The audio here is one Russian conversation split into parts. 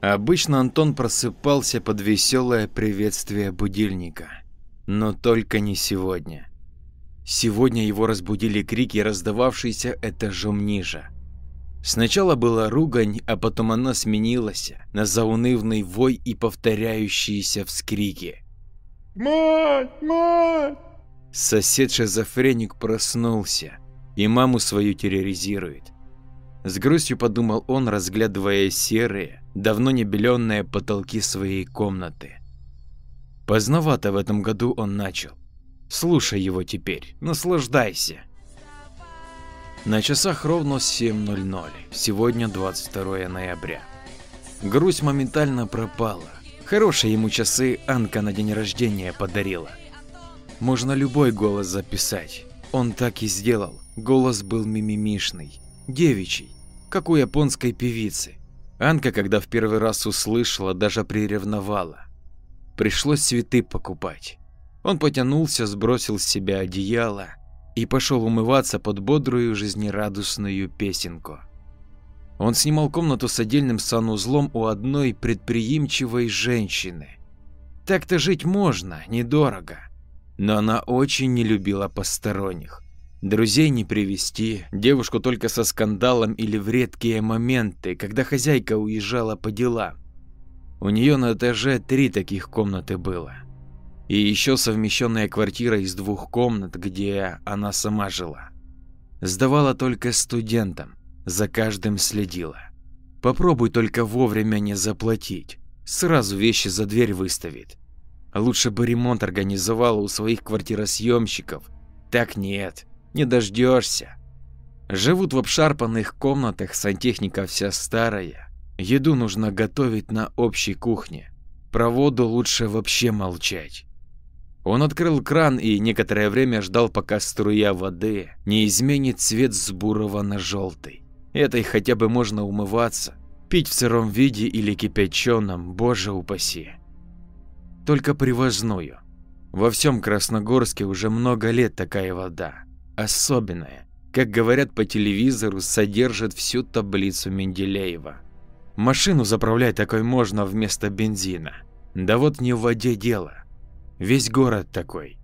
Обычно Антон просыпался под веселое приветствие будильника. Но только не сегодня. Сегодня его разбудили крики, раздававшиеся этажом ниже. Сначала была ругань, а потом она сменилась на заунывный вой и повторяющиеся вскрики. «Мать! Мать!» Сосед-шизофреник проснулся и маму свою терроризирует. С грустью подумал он, разглядывая серые, давно не беленные потолки своей комнаты. Поздновато в этом году он начал. Слушай его теперь, наслаждайся. На часах ровно 7.00, сегодня 22 ноября. Грусть моментально пропала. Хорошие ему часы Анка на день рождения подарила. Можно любой голос записать. Он так и сделал. Голос был мимимишный, девичий, как у японской певицы. Анка, когда в первый раз услышала, даже приревновала. Пришлось цветы покупать. Он потянулся, сбросил с себя одеяло и пошел умываться под бодрую жизнерадостную песенку. Он снимал комнату с отдельным санузлом у одной предприимчивой женщины. Так-то жить можно, недорого. Но она очень не любила посторонних. Друзей не привести, девушку только со скандалом или в редкие моменты, когда хозяйка уезжала по делам. У нее на этаже три таких комнаты было. И еще совмещенная квартира из двух комнат, где она сама жила. Сдавала только студентам, за каждым следила. Попробуй только вовремя не заплатить, сразу вещи за дверь выставит. Лучше бы ремонт организовала у своих квартиросъемщиков. Так нет, не дождешься. Живут в обшарпанных комнатах, сантехника вся старая. Еду нужно готовить на общей кухне. Про воду лучше вообще молчать. Он открыл кран и некоторое время ждал, пока струя воды не изменит цвет с бурого на желтый. Этой хотя бы можно умываться, пить в сыром виде или кипяченом, боже упаси только привозную. Во всем Красногорске уже много лет такая вода. Особенная, как говорят по телевизору, содержит всю таблицу Менделеева. Машину заправлять такой можно вместо бензина. Да вот не в воде дело. Весь город такой.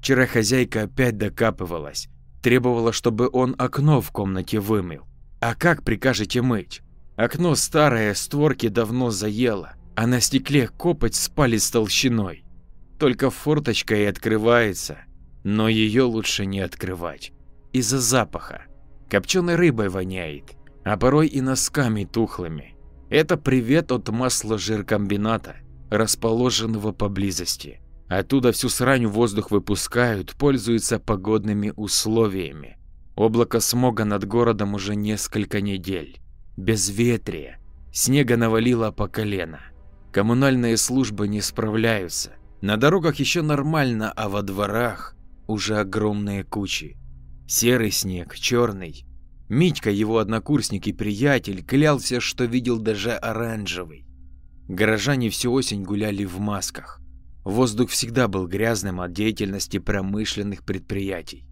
Вчера хозяйка опять докапывалась, требовала, чтобы он окно в комнате вымыл. А как прикажете мыть? Окно старое, створки давно заело а на стекле копоть с толщиной. Только форточка и открывается, но ее лучше не открывать. Из-за запаха. Копченой рыбой воняет, а порой и носками тухлыми. Это привет от масла жиркомбината, расположенного поблизости. Оттуда всю срань воздух выпускают, пользуются погодными условиями. Облако смога над городом уже несколько недель. Безветрие. Снега навалило по колено. Коммунальные службы не справляются. На дорогах еще нормально, а во дворах уже огромные кучи. Серый снег, черный. Митька, его однокурсник и приятель, клялся, что видел даже оранжевый. Горожане всю осень гуляли в масках. Воздух всегда был грязным от деятельности промышленных предприятий.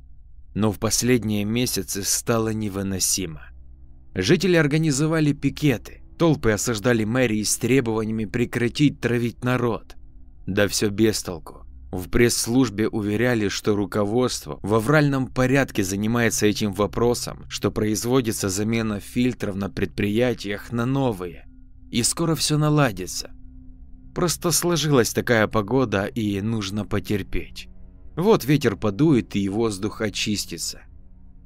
Но в последние месяцы стало невыносимо. Жители организовали пикеты, Толпы осаждали мэрии с требованиями прекратить травить народ. Да все без толку. В пресс-службе уверяли, что руководство в авральном порядке занимается этим вопросом, что производится замена фильтров на предприятиях на новые. И скоро все наладится. Просто сложилась такая погода и нужно потерпеть. Вот ветер подует и воздух очистится.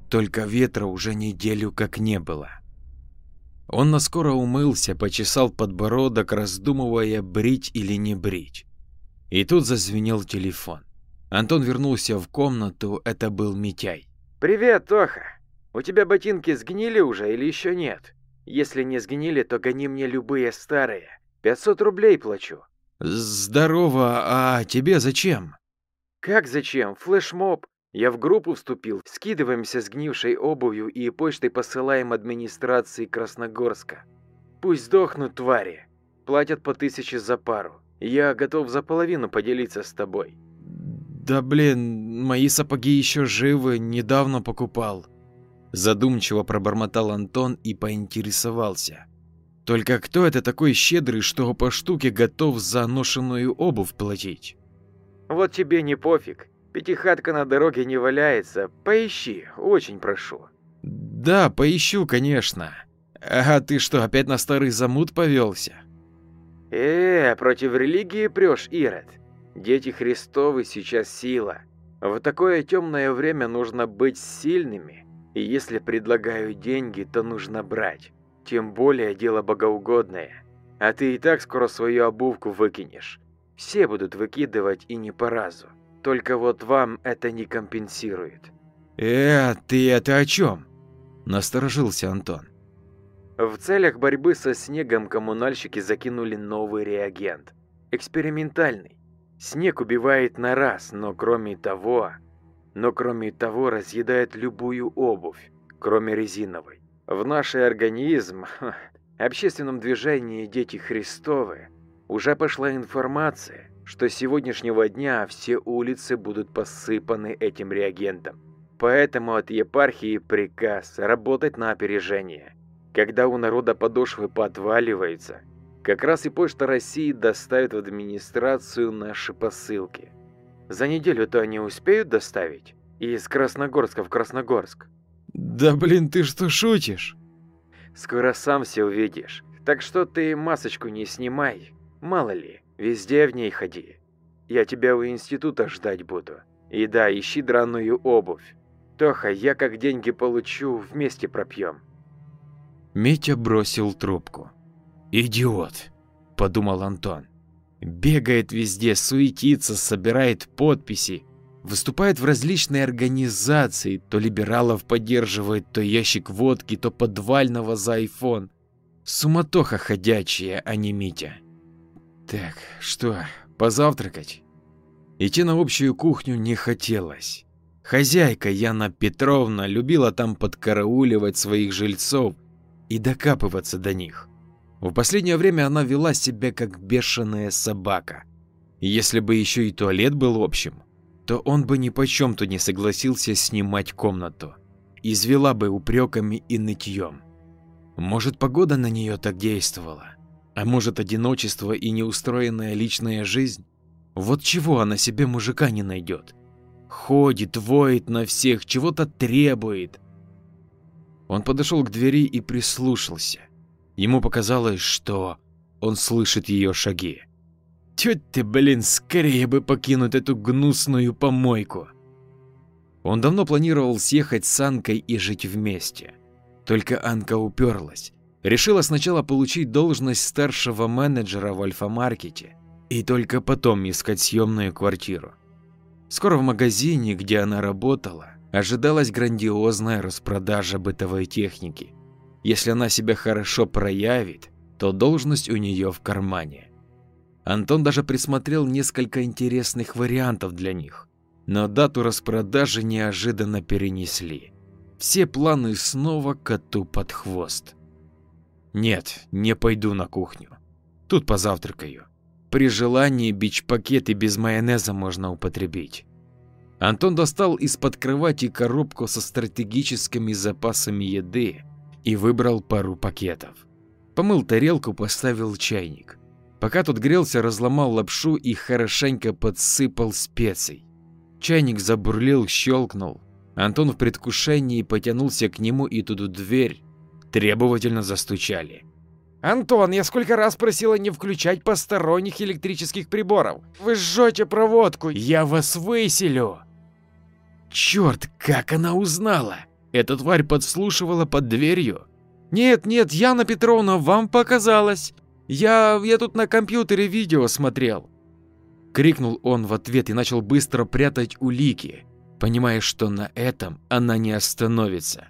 Только ветра уже неделю как не было. Он наскоро умылся, почесал подбородок, раздумывая, брить или не брить. И тут зазвенел телефон. Антон вернулся в комнату, это был Митяй. «Привет, Тоха. У тебя ботинки сгнили уже или еще нет? Если не сгнили, то гони мне любые старые. 500 рублей плачу». «Здорово, а тебе зачем?» «Как зачем? Флешмоб. Я в группу вступил, скидываемся сгнившей обувью и почтой посылаем администрации Красногорска. Пусть сдохнут твари. Платят по тысяче за пару. Я готов за половину поделиться с тобой. Да блин, мои сапоги еще живы, недавно покупал. Задумчиво пробормотал Антон и поинтересовался. Только кто это такой щедрый, что по штуке готов за ношенную обувь платить? Вот тебе не пофиг. Пятихатка на дороге не валяется. Поищи, очень прошу. Да, поищу, конечно. А ты что, опять на старый замут повелся? Э, против религии прешь, Ирод. Дети Христовы сейчас сила. В такое темное время нужно быть сильными. И если предлагают деньги, то нужно брать. Тем более дело богоугодное. А ты и так скоро свою обувку выкинешь. Все будут выкидывать и не по разу. Только вот вам это не компенсирует. Э, ты это о чем? Насторожился Антон. В целях борьбы со снегом коммунальщики закинули новый реагент. Экспериментальный. Снег убивает на раз, но кроме того... Но кроме того разъедает любую обувь, кроме резиновой. В наш организм, общественном движении «Дети Христовы» уже пошла информация, что с сегодняшнего дня все улицы будут посыпаны этим реагентом. Поэтому от епархии приказ работать на опережение. Когда у народа подошвы подваливаются, как раз и Почта России доставит в администрацию наши посылки. За неделю-то они успеют доставить? Из Красногорска в Красногорск. Да блин, ты что, шутишь? Скоро сам все увидишь. Так что ты масочку не снимай. Мало ли, везде в ней ходи. Я тебя у института ждать буду. И да, ищи драную обувь. Тоха, я как деньги получу, вместе пропьем. Митя бросил трубку. «Идиот», – подумал Антон. «Бегает везде, суетится, собирает подписи, выступает в различные организации, то либералов поддерживает, то ящик водки, то подвального за айфон. Суматоха ходячая, а не Митя. Так, что, позавтракать?» Идти на общую кухню не хотелось. Хозяйка Яна Петровна любила там подкарауливать своих жильцов и докапываться до них. В последнее время она вела себя как бешеная собака. если бы еще и туалет был общим, то он бы ни почем-то не согласился снимать комнату. Извела бы упреками и нытьем. Может, погода на нее так действовала? А может, одиночество и неустроенная личная жизнь? Вот чего она себе мужика не найдет? Ходит, воет на всех, чего-то требует. Он подошел к двери и прислушался. Ему показалось, что он слышит ее шаги. Тетя ты, блин, скорее бы покинуть эту гнусную помойку. Он давно планировал съехать с Анкой и жить вместе. Только Анка уперлась. Решила сначала получить должность старшего менеджера в Альфа-маркете и только потом искать съемную квартиру. Скоро в магазине, где она работала, ожидалась грандиозная распродажа бытовой техники. Если она себя хорошо проявит, то должность у нее в кармане. Антон даже присмотрел несколько интересных вариантов для них, но дату распродажи неожиданно перенесли. Все планы снова коту под хвост. Нет, не пойду на кухню. Тут позавтракаю. При желании бич-пакеты без майонеза можно употребить. Антон достал из-под кровати коробку со стратегическими запасами еды и выбрал пару пакетов. Помыл тарелку, поставил чайник. Пока тот грелся, разломал лапшу и хорошенько подсыпал специй. Чайник забурлил, щелкнул. Антон в предвкушении потянулся к нему, и тут в дверь требовательно застучали. «Антон, я сколько раз просила не включать посторонних электрических приборов. Вы жжете проводку, я вас выселю!» Черт, как она узнала? Эта тварь подслушивала под дверью? «Нет, нет, Яна Петровна, вам показалось. Я, я тут на компьютере видео смотрел». Крикнул он в ответ и начал быстро прятать улики, понимая, что на этом она не остановится.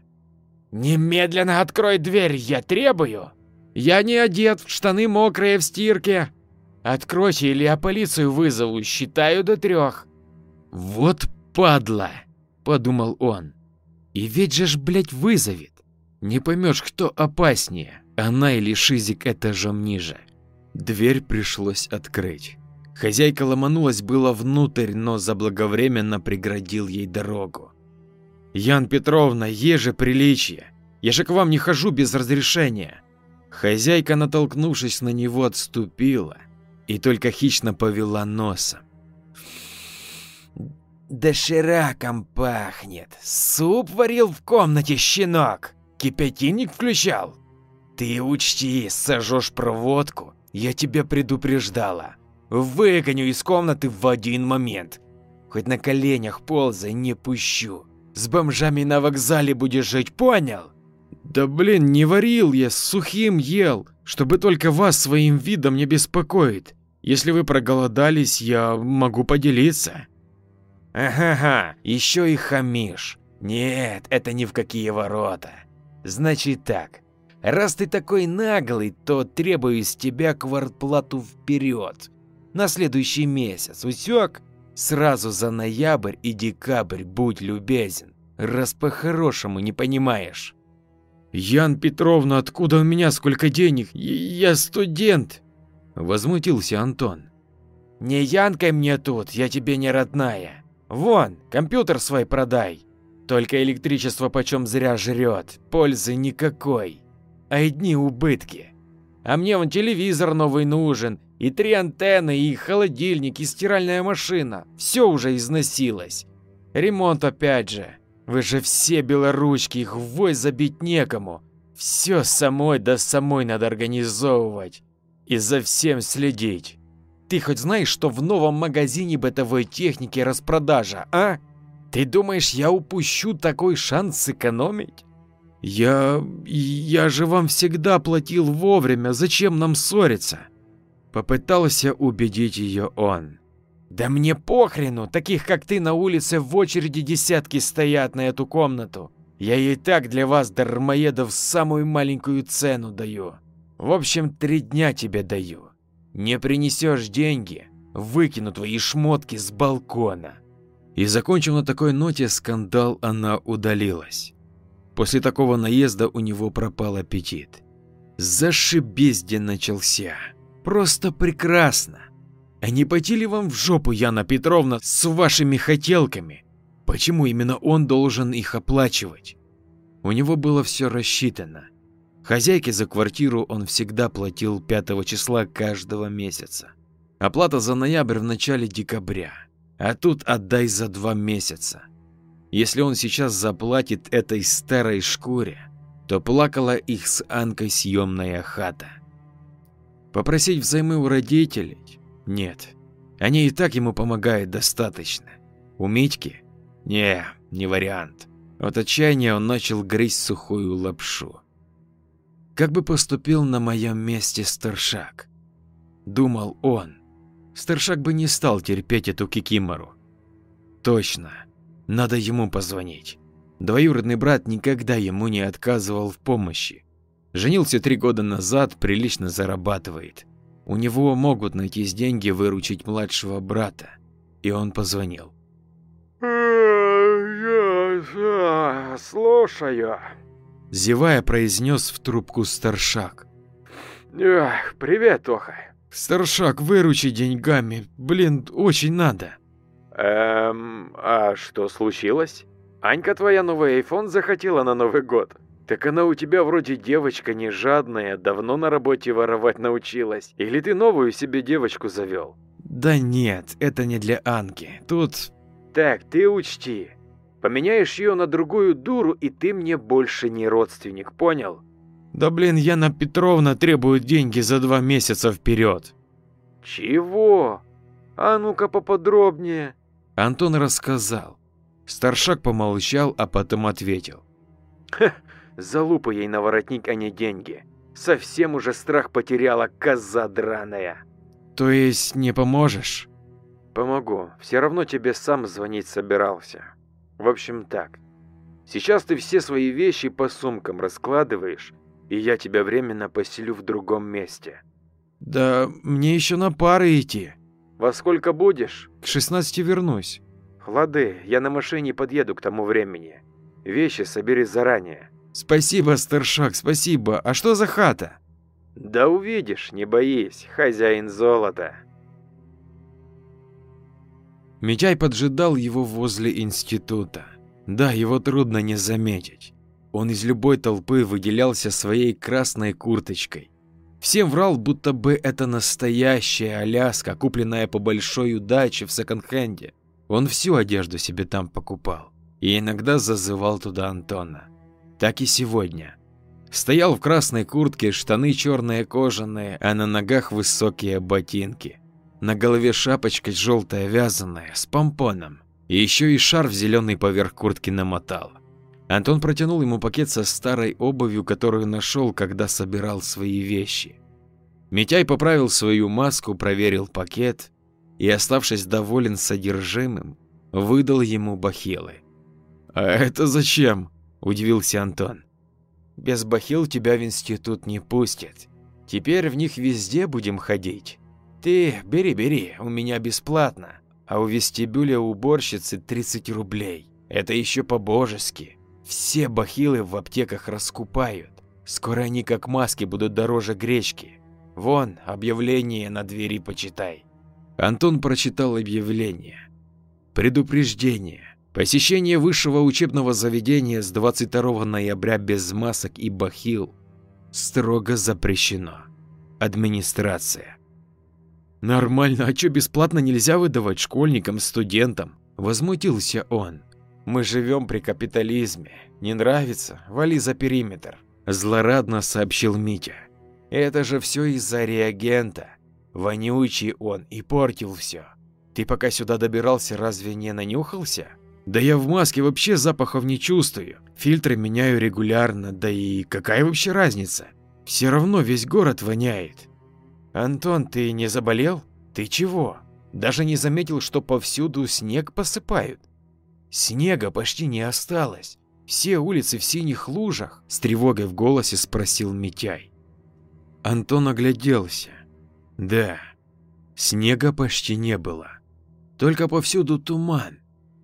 «Немедленно открой дверь, я требую!» Я не одет, штаны мокрые в стирке. Откройте, или я полицию вызову, считаю до трех. Вот падла, подумал он. И ведь же ж, блядь, вызовет. Не поймешь, кто опаснее, она или Шизик этажом ниже. Дверь пришлось открыть. Хозяйка ломанулась было внутрь, но заблаговременно преградил ей дорогу. «Ян Петровна, еже приличие! Я же к вам не хожу без разрешения!» Хозяйка, натолкнувшись на него, отступила и только хищно повела носом. Дошираком пахнет. Суп варил в комнате, щенок. Кипятильник включал. Ты учти, сожжешь проводку, я тебя предупреждала. Выгоню из комнаты в один момент. Хоть на коленях ползай, не пущу. С бомжами на вокзале будешь жить, понял? Да блин, не варил я, сухим ел, чтобы только вас своим видом не беспокоить. Если вы проголодались, я могу поделиться. Ага, еще и хамишь. Нет, это ни в какие ворота. Значит так, раз ты такой наглый, то требую с тебя квартплату вперед. На следующий месяц, усек? Сразу за ноябрь и декабрь будь любезен, раз по-хорошему не понимаешь. Ян Петровна, откуда у меня сколько денег? Я студент. Возмутился Антон. Не янкай мне тут, я тебе не родная. Вон, компьютер свой продай. Только электричество почем зря жрет, пользы никакой. А одни убытки. А мне вон телевизор новый нужен, и три антенны, и холодильник, и стиральная машина. Все уже износилось. Ремонт опять же. Вы же все белоручки, их вой забить некому. Все самой да самой надо организовывать. И за всем следить. Ты хоть знаешь, что в новом магазине бытовой техники распродажа, а? Ты думаешь, я упущу такой шанс сэкономить? Я... я же вам всегда платил вовремя, зачем нам ссориться? Попытался убедить ее он. Да мне похрену, таких как ты на улице в очереди десятки стоят на эту комнату. Я и так для вас, дармоедов, самую маленькую цену даю. В общем, три дня тебе даю. Не принесешь деньги, выкину твои шмотки с балкона. И закончив на такой ноте скандал, она удалилась. После такого наезда у него пропал аппетит. Зашибись день начался. Просто прекрасно. А не пойти ли вам в жопу, Яна Петровна, с вашими хотелками? Почему именно он должен их оплачивать? У него было все рассчитано. Хозяйке за квартиру он всегда платил 5 числа каждого месяца. Оплата за ноябрь в начале декабря. А тут отдай за два месяца. Если он сейчас заплатит этой старой шкуре, то плакала их с Анкой съемная хата. Попросить взаймы у родителей? Нет. Они и так ему помогают достаточно. У Митьки? Не, не вариант. От отчаяния он начал грызть сухую лапшу. Как бы поступил на моем месте старшак? Думал он. Старшак бы не стал терпеть эту кикимору. Точно, надо ему позвонить. Двоюродный брат никогда ему не отказывал в помощи. Женился три года назад, прилично зарабатывает. У него могут найтись деньги выручить младшего брата. И он позвонил. «Слушаю», Зевая, произнес в трубку старшак. Эх, привет, Тоха. Старшак, выручи деньгами. Блин, очень надо. Эм, а что случилось? Анька твоя новый айфон захотела на Новый год. Так она у тебя вроде девочка не жадная, давно на работе воровать научилась. Или ты новую себе девочку завел? Да нет, это не для Анки. Тут... Так, ты учти, Поменяешь ее на другую дуру, и ты мне больше не родственник, понял? Да блин, Яна Петровна требует деньги за два месяца вперед. Чего? А ну-ка поподробнее. Антон рассказал. Старшак помолчал, а потом ответил. Ха, залупа ей на воротник, а не деньги. Совсем уже страх потеряла, коза драная. То есть не поможешь? Помогу. Все равно тебе сам звонить собирался. В общем так. Сейчас ты все свои вещи по сумкам раскладываешь, и я тебя временно поселю в другом месте. Да мне еще на пары идти. Во сколько будешь? К 16 вернусь. Лады, я на машине подъеду к тому времени. Вещи собери заранее. Спасибо, старшак, спасибо. А что за хата? Да увидишь, не боись, хозяин золота. Митяй поджидал его возле института. Да, его трудно не заметить. Он из любой толпы выделялся своей красной курточкой. Всем врал, будто бы это настоящая Аляска, купленная по большой удаче в секонд-хенде. Он всю одежду себе там покупал и иногда зазывал туда Антона. Так и сегодня. Стоял в красной куртке, штаны черные кожаные, а на ногах высокие ботинки. На голове шапочка желтая вязаная, с помпоном. И еще и шарф зеленый поверх куртки намотал. Антон протянул ему пакет со старой обувью, которую нашел, когда собирал свои вещи. Митяй поправил свою маску, проверил пакет и, оставшись доволен содержимым, выдал ему бахилы. «А это зачем?» – удивился Антон. «Без бахил тебя в институт не пустят. Теперь в них везде будем ходить. Ты бери, бери, у меня бесплатно, а у вестибюля уборщицы 30 рублей. Это еще по-божески. Все бахилы в аптеках раскупают. Скоро они как маски будут дороже гречки. Вон, объявление на двери почитай. Антон прочитал объявление. Предупреждение. Посещение высшего учебного заведения с 22 ноября без масок и бахил строго запрещено. Администрация. Нормально, а что бесплатно нельзя выдавать школьникам, студентам? Возмутился он. Мы живем при капитализме. Не нравится? Вали за периметр. Злорадно сообщил Митя. Это же все из-за реагента. Вонючий он и портил все. Ты пока сюда добирался, разве не нанюхался? Да я в маске вообще запахов не чувствую. Фильтры меняю регулярно, да и какая вообще разница? Все равно весь город воняет. Антон, ты не заболел? Ты чего? Даже не заметил, что повсюду снег посыпают? Снега почти не осталось. Все улицы в синих лужах, с тревогой в голосе спросил Митяй. Антон огляделся. Да, снега почти не было. Только повсюду туман.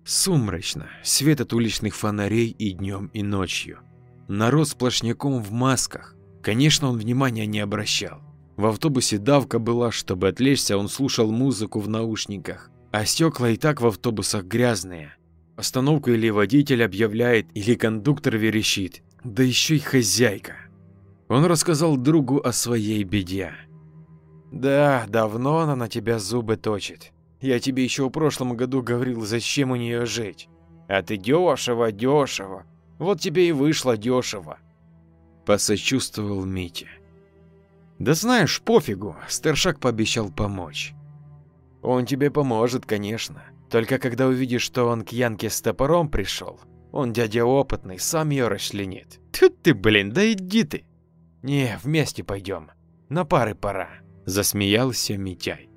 Сумрачно, свет от уличных фонарей и днем, и ночью. Народ сплошняком в масках. Конечно, он внимания не обращал. В автобусе давка была, чтобы отвлечься, он слушал музыку в наушниках. А стекла и так в автобусах грязные. Остановку или водитель объявляет, или кондуктор верещит, да еще и хозяйка. Он рассказал другу о своей беде. «Да, давно она на тебя зубы точит. Я тебе еще в прошлом году говорил, зачем у нее жить. А ты дешево, дешево. Вот тебе и вышло дешево». Посочувствовал Митя. «Да знаешь, пофигу, Стершак пообещал помочь». «Он тебе поможет, конечно. Только когда увидишь, что он к Янке с топором пришел, он дядя опытный, сам ее расчленит. Тут ты, блин, да иди ты. Не, вместе пойдем. На пары пора. Засмеялся Митяй.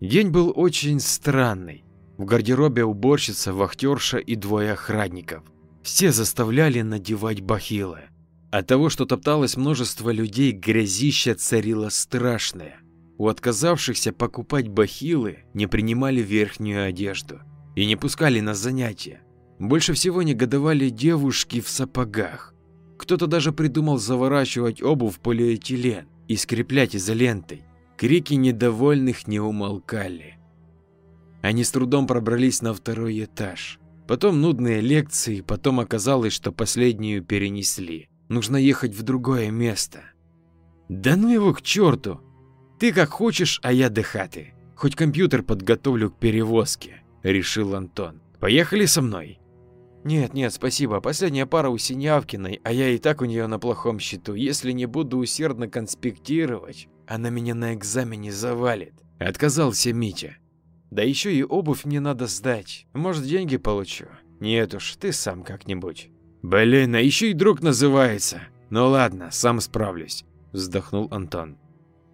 День был очень странный. В гардеробе уборщица, вахтерша и двое охранников. Все заставляли надевать бахилы. От того, что топталось множество людей, грязища царила страшная. У отказавшихся покупать бахилы не принимали верхнюю одежду и не пускали на занятия. Больше всего негодовали девушки в сапогах. Кто-то даже придумал заворачивать обувь в полиэтилен и скреплять изолентой. Крики недовольных не умолкали. Они с трудом пробрались на второй этаж. Потом нудные лекции, потом оказалось, что последнюю перенесли. Нужно ехать в другое место. Да ну его к черту! Ты как хочешь, а я дыхаты. Хоть компьютер подготовлю к перевозке, решил Антон. Поехали со мной. Нет, нет, спасибо. Последняя пара у Синявкиной, а я и так у нее на плохом счету. Если не буду усердно конспектировать, она меня на экзамене завалит. Отказался Митя. Да еще и обувь мне надо сдать. Может, деньги получу? Нет уж, ты сам как-нибудь. Блин, а еще и друг называется. Ну ладно, сам справлюсь, вздохнул Антон.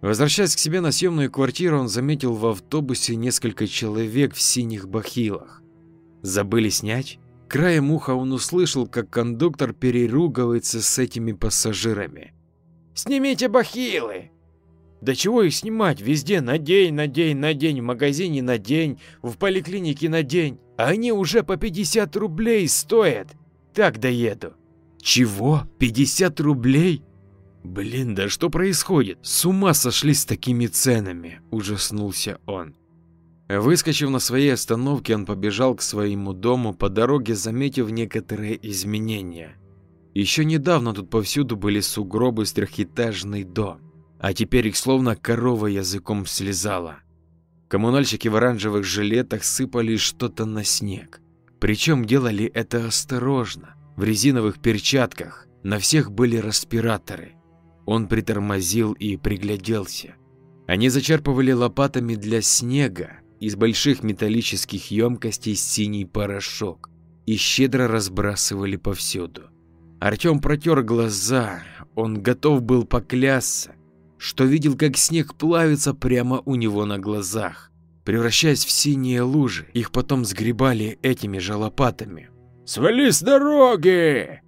Возвращаясь к себе на съемную квартиру, он заметил в автобусе несколько человек в синих бахилах. Забыли снять? Краем уха он услышал, как кондуктор переругивается с этими пассажирами. «Снимите бахилы!» Да чего их снимать? Везде на день, на день, на день, в магазине на день, в поликлинике на день. А они уже по 50 рублей стоят. Так доеду. Чего? 50 рублей? Блин, да что происходит? С ума сошли с такими ценами, ужаснулся он. Выскочив на своей остановке, он побежал к своему дому, по дороге заметив некоторые изменения. Еще недавно тут повсюду были сугробы с трехэтажный дом, а теперь их словно корова языком слезала. Коммунальщики в оранжевых жилетах сыпали что-то на снег. Причем делали это осторожно, в резиновых перчатках, на всех были респираторы. Он притормозил и пригляделся. Они зачерпывали лопатами для снега из больших металлических емкостей синий порошок и щедро разбрасывали повсюду. Артем протер глаза, он готов был поклясться, что видел, как снег плавится прямо у него на глазах, превращаясь в синие лужи. Их потом сгребали этими же лопатами. «Свали с дороги!»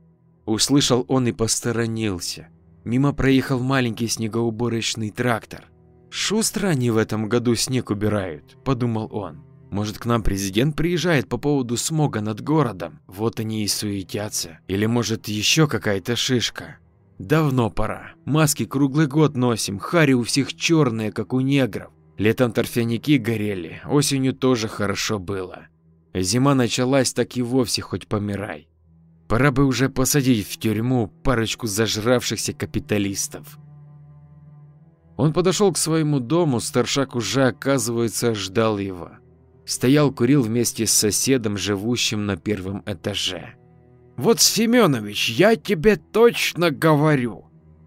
Услышал он и посторонился. Мимо проехал маленький снегоуборочный трактор. «Шустро они в этом году снег убирают», – подумал он. «Может, к нам президент приезжает по поводу смога над городом? Вот они и суетятся. Или, может, еще какая-то шишка?» «Давно пора. Маски круглый год носим, хари у всех черные, как у негров. Летом торфяники горели, осенью тоже хорошо было. Зима началась, так и вовсе хоть помирай. Пора бы уже посадить в тюрьму парочку зажравшихся капиталистов. Он подошел к своему дому, старшак уже, оказывается, ждал его. Стоял, курил вместе с соседом, живущим на первом этаже. «Вот, Семенович, я тебе точно говорю,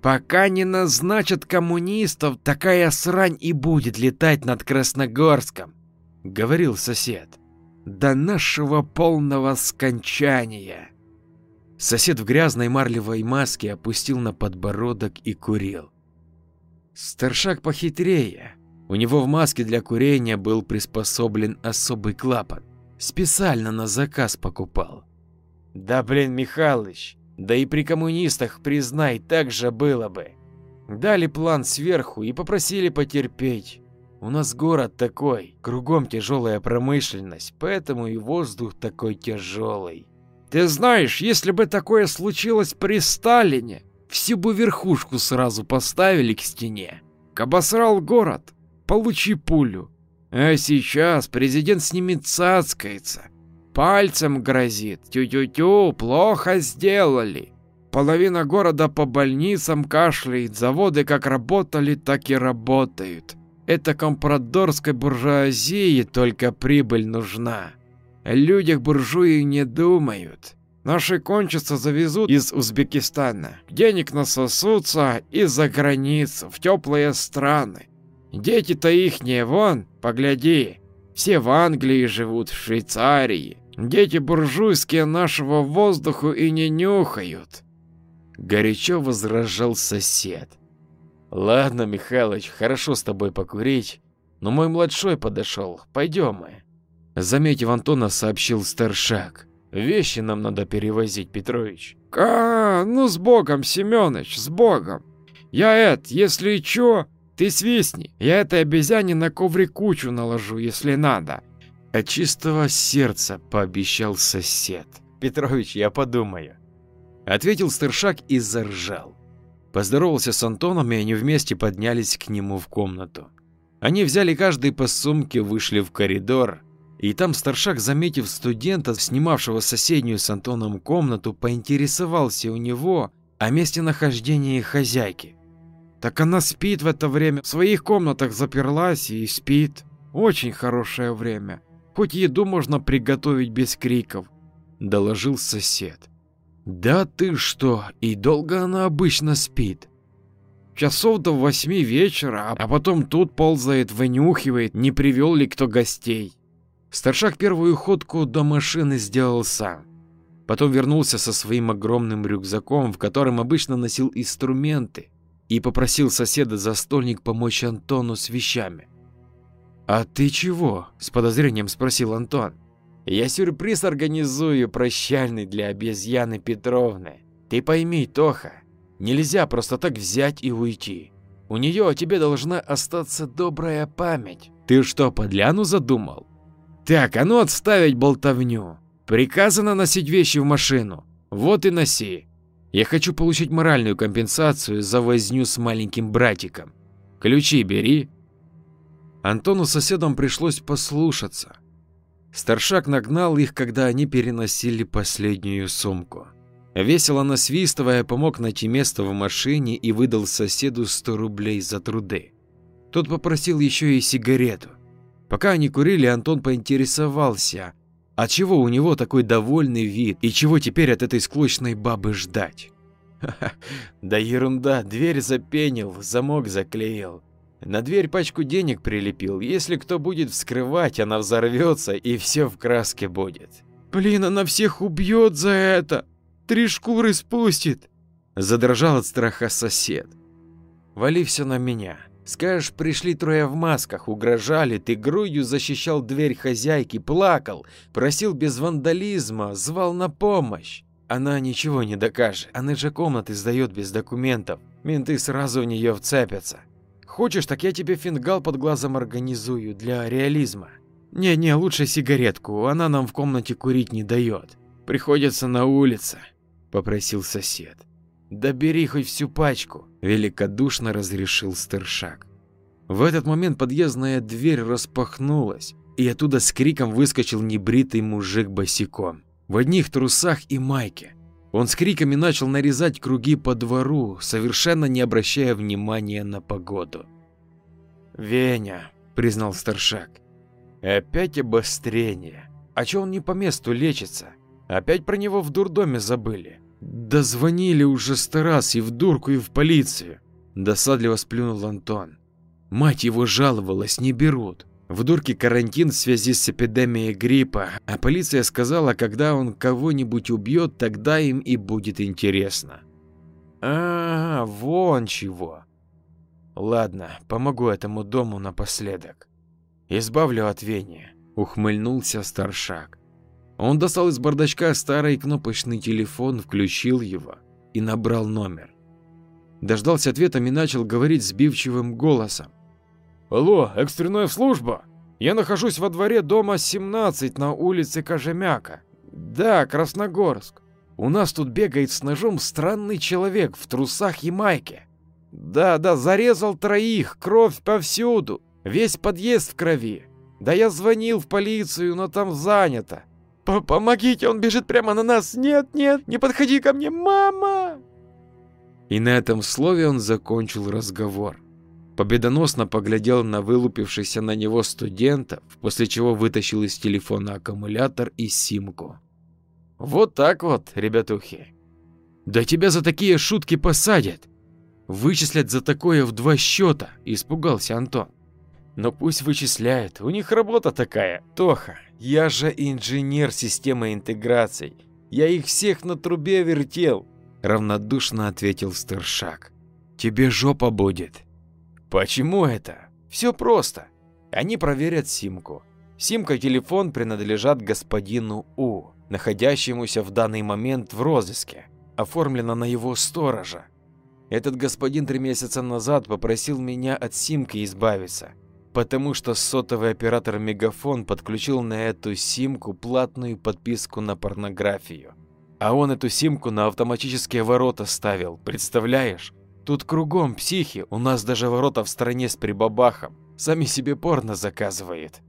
пока не назначат коммунистов, такая срань и будет летать над Красногорском», — говорил сосед. «До нашего полного скончания». Сосед в грязной марлевой маске опустил на подбородок и курил. Старшак похитрее. У него в маске для курения был приспособлен особый клапан. Специально на заказ покупал. Да блин, Михалыч, да и при коммунистах, признай, так же было бы. Дали план сверху и попросили потерпеть. У нас город такой, кругом тяжелая промышленность, поэтому и воздух такой тяжелый. Ты знаешь, если бы такое случилось при Сталине, всю бы верхушку сразу поставили к стене. Обосрал город, получи пулю. А сейчас президент с ними цацкается, пальцем грозит. Тю-тю-тю, плохо сделали. Половина города по больницам кашляет, заводы как работали, так и работают. Это компрадорской буржуазии только прибыль нужна. О людях буржуи не думают. Наши кончатся завезут из Узбекистана. Денег насосутся и за границу, в теплые страны. Дети-то ихние, вон, погляди. Все в Англии живут, в Швейцарии. Дети буржуйские нашего воздуху и не нюхают. Горячо возражал сосед. Ладно, Михалыч, хорошо с тобой покурить, но мой младшой подошел, пойдем мы. Заметив Антона, сообщил старшак. Вещи нам надо перевозить, Петрович. А, ну с богом, Семёныч, с богом. Я эт, если чё, ты свистни. Я этой обезьяне на коврик кучу наложу, если надо. От чистого сердца пообещал сосед. Петрович, я подумаю. Ответил старшак и заржал. Поздоровался с Антоном, и они вместе поднялись к нему в комнату. Они взяли каждый по сумке, вышли в коридор, и там старшак, заметив студента, снимавшего соседнюю с Антоном комнату, поинтересовался у него о месте нахождения хозяйки. Так она спит в это время, в своих комнатах заперлась и спит. Очень хорошее время. Хоть еду можно приготовить без криков, доложил сосед. Да ты что, и долго она обычно спит? Часов до восьми вечера, а потом тут ползает, вынюхивает, не привел ли кто гостей. Старшак первую ходку до машины сделал сам. Потом вернулся со своим огромным рюкзаком, в котором обычно носил инструменты, и попросил соседа за стольник помочь Антону с вещами. «А ты чего?» – с подозрением спросил Антон. «Я сюрприз организую прощальный для обезьяны Петровны. Ты пойми, Тоха, нельзя просто так взять и уйти. У нее о тебе должна остаться добрая память. Ты что, подляну задумал?» Так, а ну отставить болтовню. Приказано носить вещи в машину. Вот и носи. Я хочу получить моральную компенсацию за возню с маленьким братиком. Ключи бери. Антону с соседом пришлось послушаться. Старшак нагнал их, когда они переносили последнюю сумку. Весело насвистывая, помог найти место в машине и выдал соседу 100 рублей за труды. Тот попросил еще и сигарету. Пока они курили, Антон поинтересовался, а чего у него такой довольный вид и чего теперь от этой склочной бабы ждать. да ерунда, дверь запенил, замок заклеил. На дверь пачку денег прилепил. Если кто будет вскрывать, она взорвется и все в краске будет. Блин, она всех убьет за это. Три шкуры спустит. Задрожал от страха сосед. Вали все на меня. Скажешь, пришли трое в масках, угрожали, ты грудью защищал дверь хозяйки, плакал, просил без вандализма, звал на помощь. Она ничего не докажет, она же комнаты сдает без документов, менты сразу в нее вцепятся. Хочешь, так я тебе фингал под глазом организую для реализма. Не-не, лучше сигаретку, она нам в комнате курить не дает. Приходится на улице, попросил сосед. Да бери хоть всю пачку, великодушно разрешил старшак. В этот момент подъездная дверь распахнулась, и оттуда с криком выскочил небритый мужик босиком, в одних трусах и майке. Он с криками начал нарезать круги по двору, совершенно не обращая внимания на погоду. «Веня», — признал старшак, — «опять обострение. А чё он не по месту лечится? Опять про него в дурдоме забыли?» «Да звонили уже сто раз и в дурку, и в полицию», — досадливо сплюнул Антон. «Мать его жаловалась, не берут. В дурке карантин в связи с эпидемией гриппа, а полиция сказала, когда он кого-нибудь убьет, тогда им и будет интересно. А, вон чего. Ладно, помогу этому дому напоследок. Избавлю от Вени, ухмыльнулся старшак. Он достал из бардачка старый кнопочный телефон, включил его и набрал номер. Дождался ответа и начал говорить сбивчивым голосом. Алло, экстренная служба? Я нахожусь во дворе дома 17 на улице Кожемяка. Да, Красногорск. У нас тут бегает с ножом странный человек в трусах и майке. Да, да, зарезал троих, кровь повсюду, весь подъезд в крови. Да я звонил в полицию, но там занято. Помогите, он бежит прямо на нас. Нет, нет, не подходи ко мне, мама. И на этом слове он закончил разговор победоносно поглядел на вылупившихся на него студентов, после чего вытащил из телефона аккумулятор и симку. Вот так вот, ребятухи. Да тебя за такие шутки посадят. Вычислят за такое в два счета, испугался Антон. Но пусть вычисляют, у них работа такая. Тоха, я же инженер системы интеграций. Я их всех на трубе вертел, равнодушно ответил старшак. Тебе жопа будет. Почему это? Все просто. Они проверят симку. Симка и телефон принадлежат господину У, находящемуся в данный момент в розыске, оформлено на его сторожа. Этот господин три месяца назад попросил меня от симки избавиться, потому что сотовый оператор Мегафон подключил на эту симку платную подписку на порнографию. А он эту симку на автоматические ворота ставил, представляешь? Тут кругом психи, у нас даже ворота в стране с прибабахом. Сами себе порно заказывает.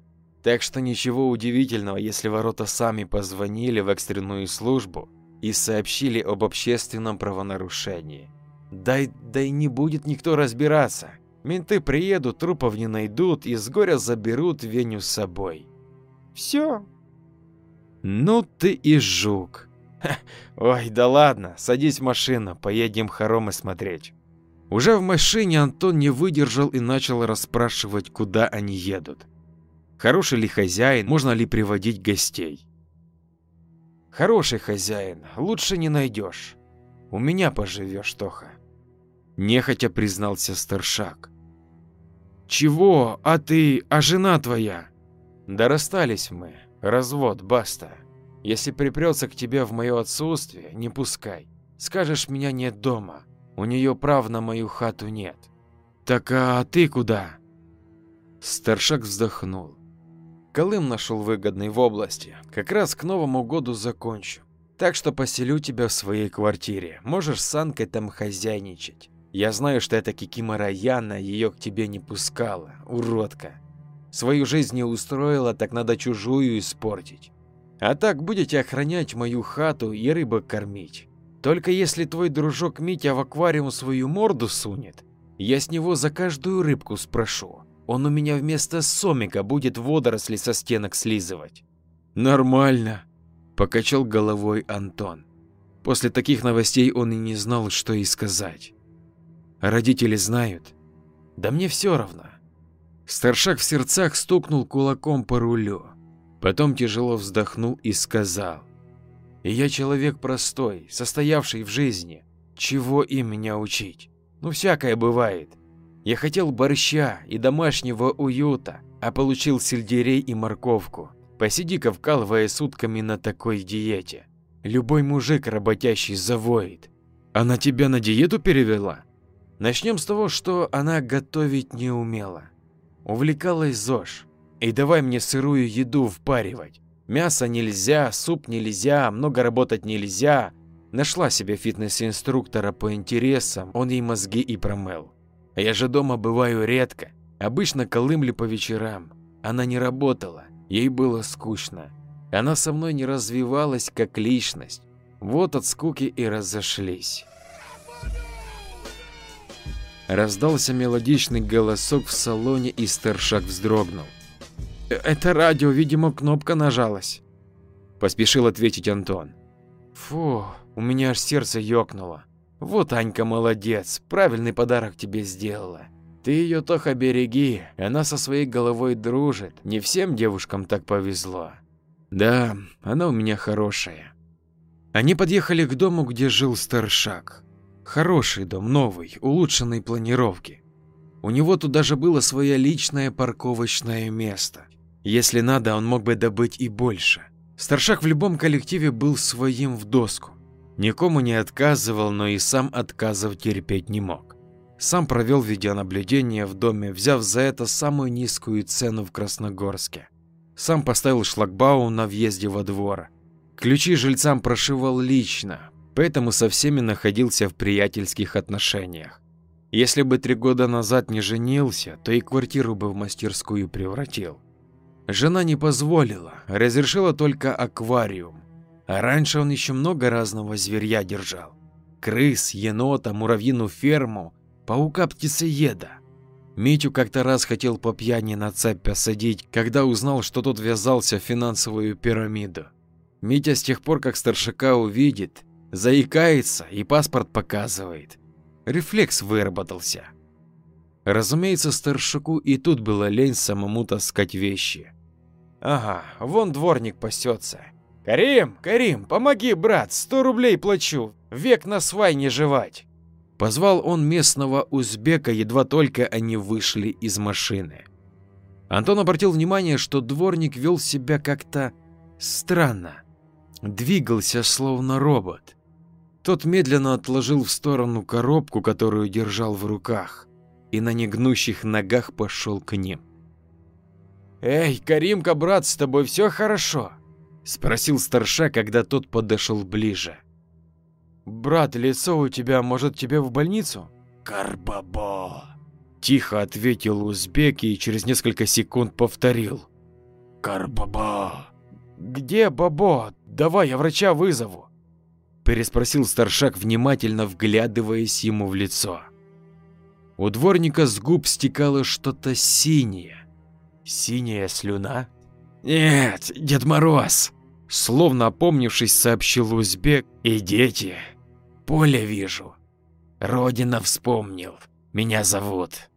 Так что ничего удивительного, если ворота сами позвонили в экстренную службу и сообщили об общественном правонарушении. Да и, да и не будет никто разбираться. Менты приедут, трупов не найдут и с горя заберут Веню с собой. Все. Ну ты и жук. Ха, ой, да ладно, садись в машину, поедем хоромы смотреть. Уже в машине Антон не выдержал и начал расспрашивать, куда они едут. Хороший ли хозяин, можно ли приводить гостей. Хороший хозяин, лучше не найдешь. У меня поживешь, Тоха. Нехотя признался старшак. Чего? А ты, а жена твоя? Да расстались мы. Развод, баста. Если припрется к тебе в мое отсутствие, не пускай. Скажешь, меня нет дома. У нее прав на мою хату нет. Так а ты куда? Старшак вздохнул. Колым нашел выгодный в области. Как раз к Новому году закончу. Так что поселю тебя в своей квартире. Можешь с Анкой там хозяйничать. Я знаю, что эта Кикимора Яна ее к тебе не пускала, уродка. Свою жизнь не устроила, так надо чужую испортить. А так будете охранять мою хату и рыбок кормить. Только если твой дружок Митя в аквариум свою морду сунет, я с него за каждую рыбку спрошу. Он у меня вместо сомика будет водоросли со стенок слизывать. Нормально, покачал головой Антон. После таких новостей он и не знал, что и сказать. Родители знают? Да мне все равно. Старшак в сердцах стукнул кулаком по рулю. Потом тяжело вздохнул и сказал. И я человек простой, состоявший в жизни. Чего им меня учить? Ну всякое бывает. Я хотел борща и домашнего уюта, а получил сельдерей и морковку. Посиди-ка вкалывая сутками на такой диете. Любой мужик работящий завоет. Она тебя на диету перевела? Начнем с того, что она готовить не умела. Увлекалась ЗОЖ. И давай мне сырую еду впаривать. Мясо нельзя, суп нельзя, много работать нельзя. Нашла себе фитнес-инструктора по интересам, он ей мозги и промыл. Я же дома бываю редко, обычно колымли по вечерам. Она не работала, ей было скучно. Она со мной не развивалась как личность. Вот от скуки и разошлись. Раздался мелодичный голосок в салоне, и старшак вздрогнул. Это радио, видимо, кнопка нажалась. Поспешил ответить Антон. Фу, у меня аж сердце ёкнуло. Вот Анька молодец, правильный подарок тебе сделала. Ты ее Тоха береги, она со своей головой дружит. Не всем девушкам так повезло. Да, она у меня хорошая. Они подъехали к дому, где жил старшак. Хороший дом, новый, улучшенной планировки. У него тут даже было свое личное парковочное место. Если надо, он мог бы добыть и больше. Старшак в любом коллективе был своим в доску. Никому не отказывал, но и сам отказов терпеть не мог. Сам провел видеонаблюдение в доме, взяв за это самую низкую цену в Красногорске. Сам поставил шлагбаум на въезде во двор. Ключи жильцам прошивал лично, поэтому со всеми находился в приятельских отношениях. Если бы три года назад не женился, то и квартиру бы в мастерскую превратил. Жена не позволила, разрешила только аквариум. А раньше он еще много разного зверья держал. Крыс, енота, муравьиную ферму, паука-птицееда. Митю как-то раз хотел по пьяни на цепь посадить, когда узнал, что тот ввязался в финансовую пирамиду. Митя с тех пор, как старшака увидит, заикается и паспорт показывает. Рефлекс выработался. Разумеется, старшаку и тут было лень самому таскать вещи. Ага, вон дворник пасется. Карим, Карим, помоги, брат, сто рублей плачу, век на свай не жевать. Позвал он местного узбека, едва только они вышли из машины. Антон обратил внимание, что дворник вел себя как-то странно. Двигался словно робот. Тот медленно отложил в сторону коробку, которую держал в руках, и на негнущих ногах пошел к ним. «Эй, Каримка, брат, с тобой все хорошо?» – спросил старша, когда тот подошел ближе. «Брат, лицо у тебя, может, тебе в больницу?» «Карбабо!» – тихо ответил узбек и через несколько секунд повторил. «Карбабо!» «Где Бабо? Давай я врача вызову!» Переспросил старшак, внимательно вглядываясь ему в лицо. У дворника с губ стекало что-то синее. Синяя слюна? Нет, Дед Мороз. Словно опомнившись, сообщил узбек. И дети. Поле вижу. Родина вспомнил. Меня зовут.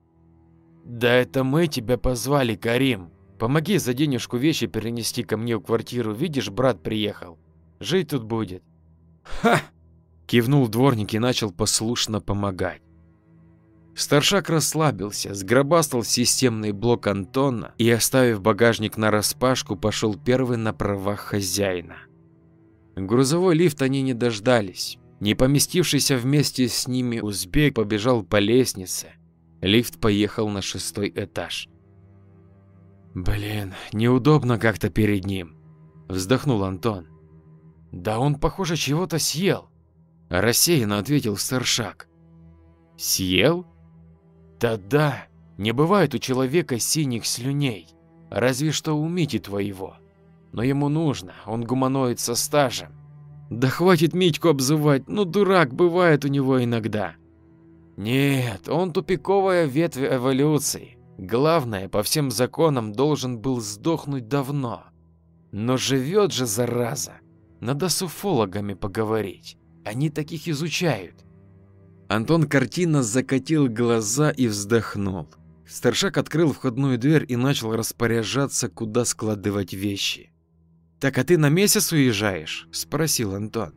Да это мы тебя позвали, Карим. Помоги за денежку вещи перенести ко мне в квартиру. Видишь, брат приехал. Жить тут будет. Ха! Кивнул дворник и начал послушно помогать. Старшак расслабился, сгробастал системный блок Антона и, оставив багажник на распашку, пошел первый на правах хозяина. Грузовой лифт они не дождались. Не поместившийся вместе с ними узбек побежал по лестнице. Лифт поехал на шестой этаж. «Блин, неудобно как-то перед ним», – вздохнул Антон. «Да он, похоже, чего-то съел», – рассеянно ответил старшак. «Съел?» Да-да, не бывает у человека синих слюней, разве что у Мити твоего. Но ему нужно, он гуманоид со стажем. Да хватит Митьку обзывать, ну дурак бывает у него иногда. Нет, он тупиковая ветвь эволюции. Главное, по всем законам должен был сдохнуть давно. Но живет же зараза. Надо с уфологами поговорить. Они таких изучают. Антон картинно закатил глаза и вздохнул. Старшак открыл входную дверь и начал распоряжаться, куда складывать вещи. «Так а ты на месяц уезжаешь?» – спросил Антон.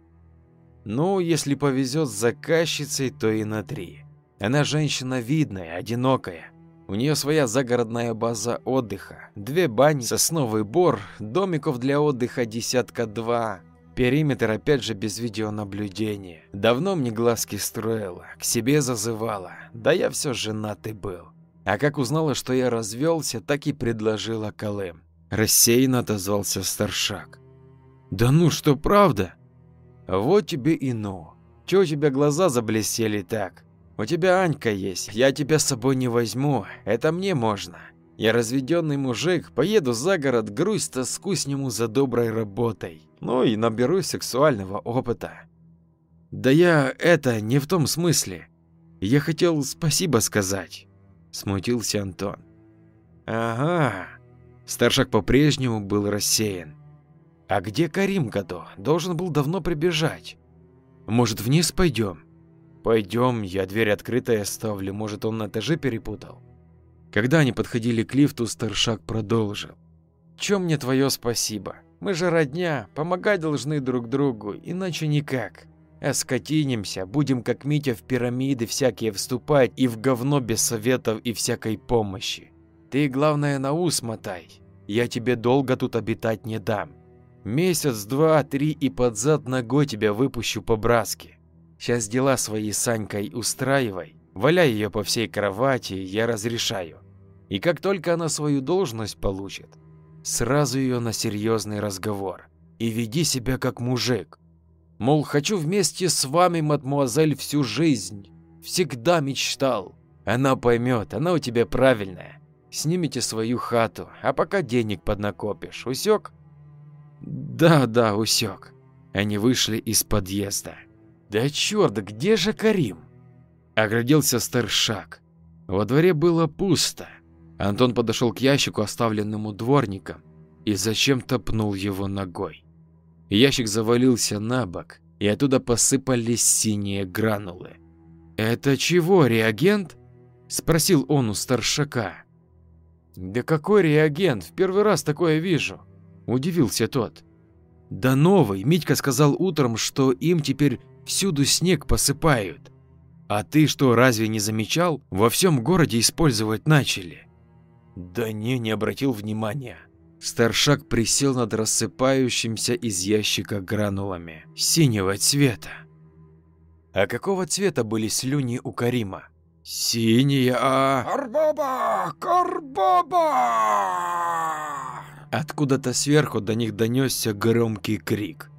«Ну, если повезет с заказчицей, то и на три. Она женщина видная, одинокая. У нее своя загородная база отдыха, две бани, сосновый бор, домиков для отдыха десятка два. Периметр опять же без видеонаблюдения. Давно мне глазки строила, к себе зазывала, да я все женатый был. А как узнала, что я развелся, так и предложила Колым. Рассеянно отозвался старшак. «Да ну, что правда?» «Вот тебе и ну. Чего у тебя глаза заблестели так? У тебя Анька есть, я тебя с собой не возьму, это мне можно. Я разведенный мужик, поеду за город, грусть тоску сниму за доброй работой. Ну и наберу сексуального опыта». «Да я это не в том смысле. Я хотел спасибо сказать», – смутился Антон. «Ага, Старшак по-прежнему был рассеян. А где Карим Гадо? Должен был давно прибежать. Может, вниз пойдем? Пойдем, я дверь открытой оставлю, может, он на этаже перепутал. Когда они подходили к лифту, Старшак продолжил. Чем мне твое спасибо? Мы же родня, помогать должны друг другу, иначе никак. А скотинимся, будем как Митя в пирамиды всякие вступать и в говно без советов и всякой помощи. Ты, главное, на ус мотай. Я тебе долго тут обитать не дам. Месяц, два, три и под зад ногой тебя выпущу по-братски. Сейчас дела свои с Санькой устраивай. Валяй ее по всей кровати, я разрешаю. И как только она свою должность получит, сразу ее на серьезный разговор. И веди себя как мужик. Мол, хочу вместе с вами, мадмуазель, всю жизнь. Всегда мечтал. Она поймет, она у тебя правильная. Снимите свою хату, а пока денег поднакопишь. Усек? Да, да, усек. Они вышли из подъезда. Да черт, где же Карим? Оградился старшак. Во дворе было пусто. Антон подошел к ящику, оставленному дворником, и зачем-то пнул его ногой. Ящик завалился на бок, и оттуда посыпались синие гранулы. «Это чего, реагент?» – спросил он у старшака. «Да какой реагент? В первый раз такое вижу!» – удивился тот. «Да новый. Митька сказал утром, что им теперь всюду снег посыпают. А ты что, разве не замечал? Во всем городе использовать начали». «Да не, не обратил внимания». Старшак присел над рассыпающимся из ящика гранулами синего цвета. «А какого цвета были слюни у Карима?» Синяя, а... Карбоба! Карбоба! Откуда-то сверху до них донесся громкий крик.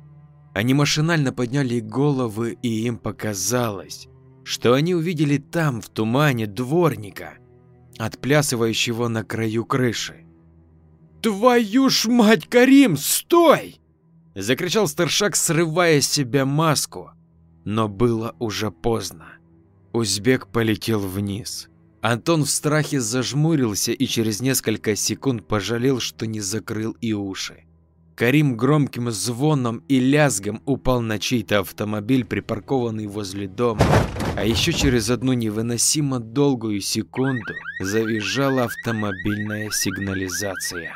Они машинально подняли головы, и им показалось, что они увидели там, в тумане, дворника, отплясывающего на краю крыши. «Твою ж мать, Карим, стой!» Закричал старшак, срывая с себя маску, но было уже поздно. Узбек полетел вниз. Антон в страхе зажмурился и через несколько секунд пожалел, что не закрыл и уши. Карим громким звоном и лязгом упал на чей-то автомобиль, припаркованный возле дома. А еще через одну невыносимо долгую секунду завизжала автомобильная сигнализация.